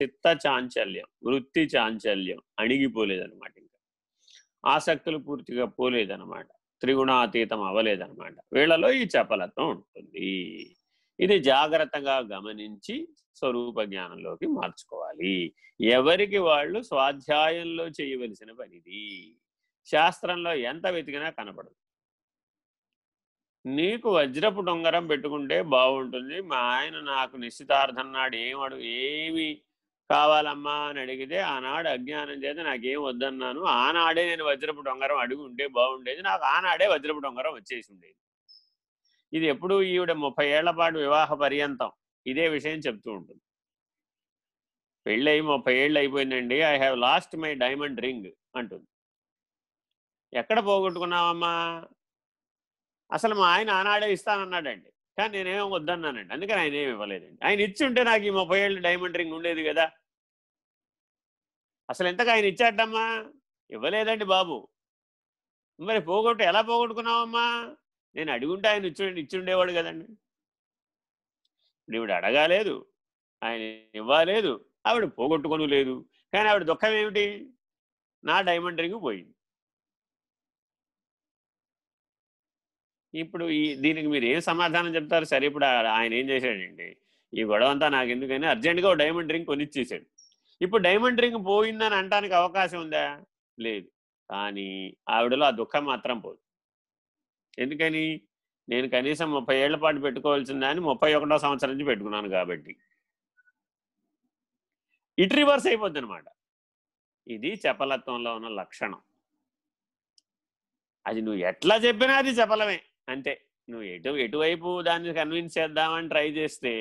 చిత్త చాంచల్యం వృత్తి చాంచల్యం అణిగిపోలేదనమాట ఇంకా. ఆసక్తులు పూర్తిగా పోలేదనమాట త్రిగుణాతీతం అవలేదనమాట వీళ్ళలో ఈ చపలత్వం ఉంటుంది. ఇది జాగ్రత్తగా గమనించి స్వరూప జ్ఞానంలోకి మార్చుకోవాలి. ఎవరికి వాళ్ళు స్వాధ్యాయంలో చేయవలసిన పనిది? శాస్త్రంలో ఎంత వెతికినా కనపడదు. నీకు వజ్రపు డొంగరం పెట్టుకుంటే బాగుంటుంది మా ఆయన నాకు నిశ్చితార్థం నాడు ఏమడు ఏమి కావాలమ్మా అని అడిగితే ఆనాడు అజ్ఞానం చేత నాకేం వద్దన్నాను. ఆనాడే నేను వజ్రపు డొంగరం అడిగి ఉంటే బాగుండేది. నాకు ఆనాడే వజ్రపు డొంగరం వచ్చేసి ఉండేది. ఇది ఎప్పుడు ఈవిడ ముప్పై ఏళ్ళ పాటు వివాహ పర్యంతం. ఇదే విషయం చెప్తూ ఉంటుంది. పెళ్ళయి ముప్పై ఏళ్ళు అయిపోయిందండి. I have lost my diamond ring అంటుంది. ఎక్కడ పోగొట్టుకున్నావమ్మా? అసలు మా ఆయన ఆనాడే ఇస్తానన్నాడండి. కానీ నేనేమో వద్దన్నానండి. అందుకని ఆయన ఏమి ఇవ్వలేదండి. ఆయన ఇచ్చి ఉంటే నాకు ఈ ముప్పై ఏళ్ళు డైమండ్ రింగ్ ఉండేది కదా. అసలు ఎంతగా ఆయన ఇచ్చాడమ్మా? ఇవ్వలేదండి బాబు. మరి పోగొట్టు ఎలా పోగొట్టుకున్నావమ్మా? నేను అడుగుంటే ఆయన ఇచ్చి ఇచ్చిండేవాడు కదండి. ఇప్పుడు అడగాలేదు. ఆయన ఇవ్వలేదు. ఆవిడ పోగొట్టుకొని లేదు కానీ ఆవిడ దుఃఖం ఏమిటి? నా డైమండ్ రింగ్ పోయింది. ఇప్పుడు ఈ దీనికి మీరు ఏం సమాధానం చెప్తారు? సరే ఇప్పుడు ఆయన ఏం చేశాడండి ఈ గొడవ అంతా నాకు ఎందుకని అర్జెంటుగా డైమండ్ రింగ్ కొనిచ్చేసాడు ఇప్పుడు డైమండ్ రింగ్ పోయిందని అనడానికి అవకాశం ఉందా? లేదు. కానీ ఆవిడలో ఆ దుఃఖం మాత్రం పోదు. ఎందుకని? నేను కనీసం ముప్పై ఏళ్ళ పాటు పెట్టుకోవాల్సిందని ముప్పై ఒకటో సంవత్సరం నుంచి పెట్టుకున్నాను కాబట్టి. ఇట్ రివర్స్ అయిపోద్ది అనమాట ఇది చపలత్వంలో ఉన్న లక్షణం. అది నువ్వు ఎట్లా చెప్పినా అది చపలమే. అంతే నువ్వు ఎటు ఎటువైపు దాన్ని కన్విన్స్ చేద్దామని ట్రై చేస్తే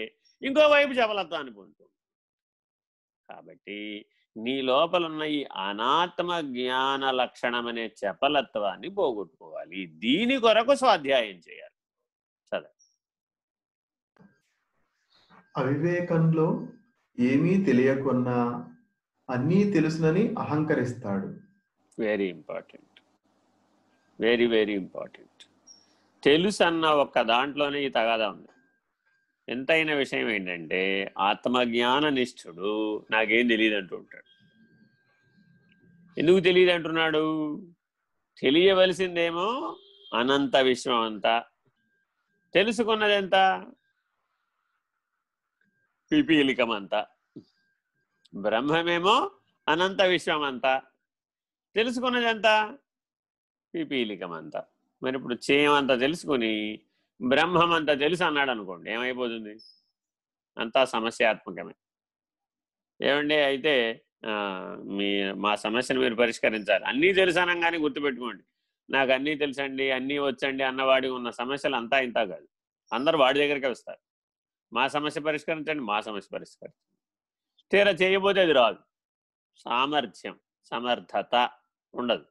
ఇంకో వైపు చపలత్వాన్ని పొందుతుంది కాబట్టి నీ లోపల ఉన్న ఈ అనాత్మ జ్ఞాన లక్షణం అనే చపలత్వాన్ని పోగొట్టుకోవాలి. దీని కొరకు స్వాధ్యాయం చేయాలి. చదవ అవివేకంలో ఏమీ తెలియకున్నా అన్నీ తెలుసునని అహంకరిస్తాడు. Very important very very important తెలుసు అన్న ఒక్క దాంట్లోనే ఈ తగాదా ఉంది. ఎంతైన విషయం ఏంటంటే ఆత్మజ్ఞాన నిష్ఠుడు నాకేం తెలియదు అంటూ ఉంటాడు. ఎందుకు తెలియదు అంటున్నాడు తెలియవలసిందేమో అనంత విశ్వం అంతా. తెలుసుకున్నది ఎంత పిపీలికం బ్రహ్మమేమో అనంత విశ్వం అంతా తెలుసుకున్నది ఎంత పిపీలికం మరి ఇప్పుడు చేయమంతా తెలుసుకుని బ్రహ్మం అంతా తెలుసు అన్నాడు అనుకోండి ఏమైపోతుంది? అంతా సమస్యాత్మకమే. ఏమండి అయితే మీ మా సమస్యను మీరు పరిష్కరించాలి. అన్నీ తెలుసు అనగానే గుర్తుపెట్టుకోండి. నాకు అన్నీ తెలుసండి అన్నీ వచ్చండి అన్నవాడి ఉన్న సమస్యలు అంతా ఇంత కాదు. అందరు వాడి దగ్గరికే వస్తారు. మా సమస్య పరిష్కరించండి మా సమస్య పరిష్కరించండి. తీరా చేయబోతే అది రాదు. సామర్థ్యం సమర్థత ఉండదు.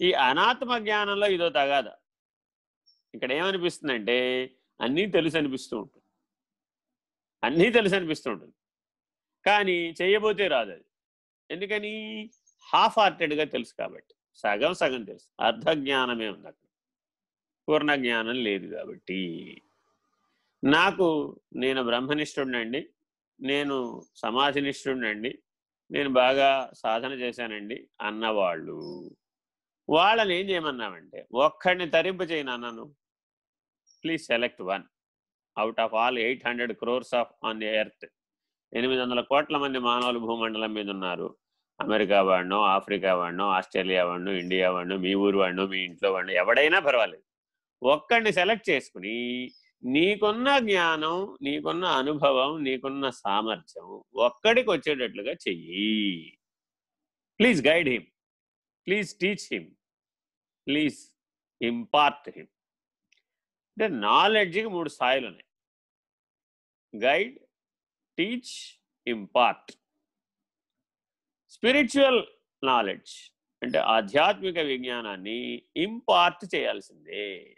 ఈ అనాత్మ జ్ఞానంలో ఇదో తగాద. ఇక్కడ ఏమనిపిస్తుందంటే అన్నీ తెలుసు అనిపిస్తూ ఉంటుంది. అన్నీ తెలుసు అనిపిస్తూ ఉంటుంది. కానీ చేయబోతే రాదు అది. ఎందుకని? హాఫ్ హార్టెడ్గా తెలుసు కాబట్టి. సగం సగం తెలుసు. అర్ధ జ్ఞానమే ఉంది అక్కడ. పూర్ణ జ్ఞానం లేదు కాబట్టి. నాకు నేను బ్రహ్మనిష్ఠుడినండి. నేను సమాధినిష్ఠుడినండి నేను బాగా సాధన చేశానండి అన్నవాళ్ళు. వాళ్ళని ఏం చేయమన్నామంటే ఒక్కడిని తరింపు చేయనన్నాను please select one out of all eight hundred crores of on the earth ఎనిమిది వందల కోట్ల మంది మానవులు భూమండలం మీద ఉన్నారు. అమెరికా వాడినో ఆఫ్రికా వాడినో ఆస్ట్రేలియా వాడినో ఇండియా వాడినో మీ ఊరు వాడినో మీ ఇంట్లో వాడినో ఎవడైనా పర్వాలేదు. ఒక్కడిని సెలెక్ట్ చేసుకుని నీకున్న జ్ఞానం నీకున్న అనుభవం నీకున్న సామర్థ్యం ఒక్కడికి వచ్చేటట్లుగా చెయ్యి. Please guide him please teach him please impart him. అంటే నాలెడ్జ్కి మూడు స్థాయిలు ఉన్నాయి. Guide teach impart. Spiritual knowledge అంటే ఆధ్యాత్మిక విజ్ఞానాన్ని ఇంపార్ట్ చేయాల్సిందే.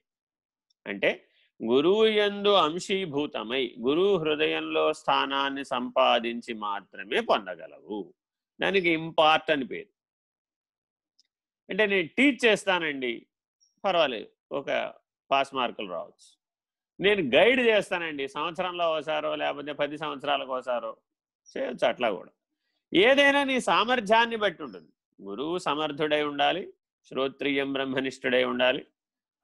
అంటే గురువు యందు అంశీభూతమై గురువు హృదయంలో స్థానాన్ని సంపాదించి మాత్రమే పొందగలవు. దానికి ఇంపార్ట్ అని పేరు. అంటే నేను టీచ్ చేస్తానండి. పర్వాలేదు. ఒక పాస్ మార్కులు రావచ్చు. నేను గైడ్ చేస్తానండి. సంవత్సరంలో ఒకసారో లేకపోతే పది సంవత్సరాలకు ఒకసారో. చేయొచ్చు అట్లా కూడా. ఏదైనా నీ సామర్థ్యాన్ని బట్టి ఉంటుంది. గురువు సమర్థుడై ఉండాలి. శ్రోత్రియం బ్రహ్మనిష్ఠుడై ఉండాలి.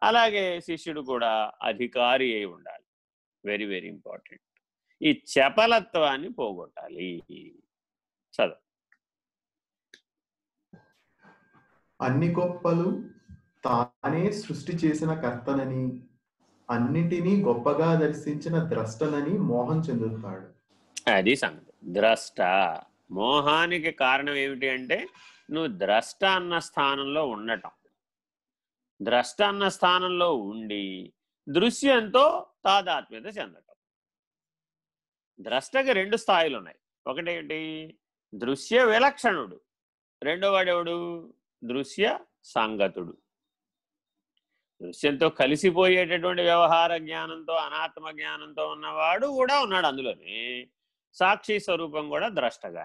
అలాగే శిష్యుడు కూడా అధికారి అయి ఉండాలి. వెరీ వెరీ ఇంపార్టెంట్ ఈ చపలత్వాన్ని పోగొట్టాలి. చదువు. అన్ని గొప్పలు తానే సృష్టి చేసిన కర్తనని అన్నిటినీ గొప్పగా దర్శించిన ద్రష్టనని మోహం చెందుతాడు. అది సంగతి. ద్రష్ట మోహానికి కారణం ఏమిటి అంటే నువ్వు ద్రష్ట అన్న స్థానంలో ఉండటం. ద్రష్ట అన్న స్థానంలో ఉండి దృశ్యంతో తాదాత్మ్యత చెందటం. ద్రష్టకి రెండు స్థాయిలు ఉన్నాయి ఒకటేమిటి? దృశ్య విలక్షణుడు. రెండోవాడెవడు? దృశ్య సంగతుడు. దృశ్యంతో కలిసిపోయేటటువంటి వ్యవహార జ్ఞానంతో అనాత్మ జ్ఞానంతో ఉన్నవాడు కూడా ఉన్నాడు అందులోనే. సాక్షి స్వరూపం కూడా ద్రష్టగానే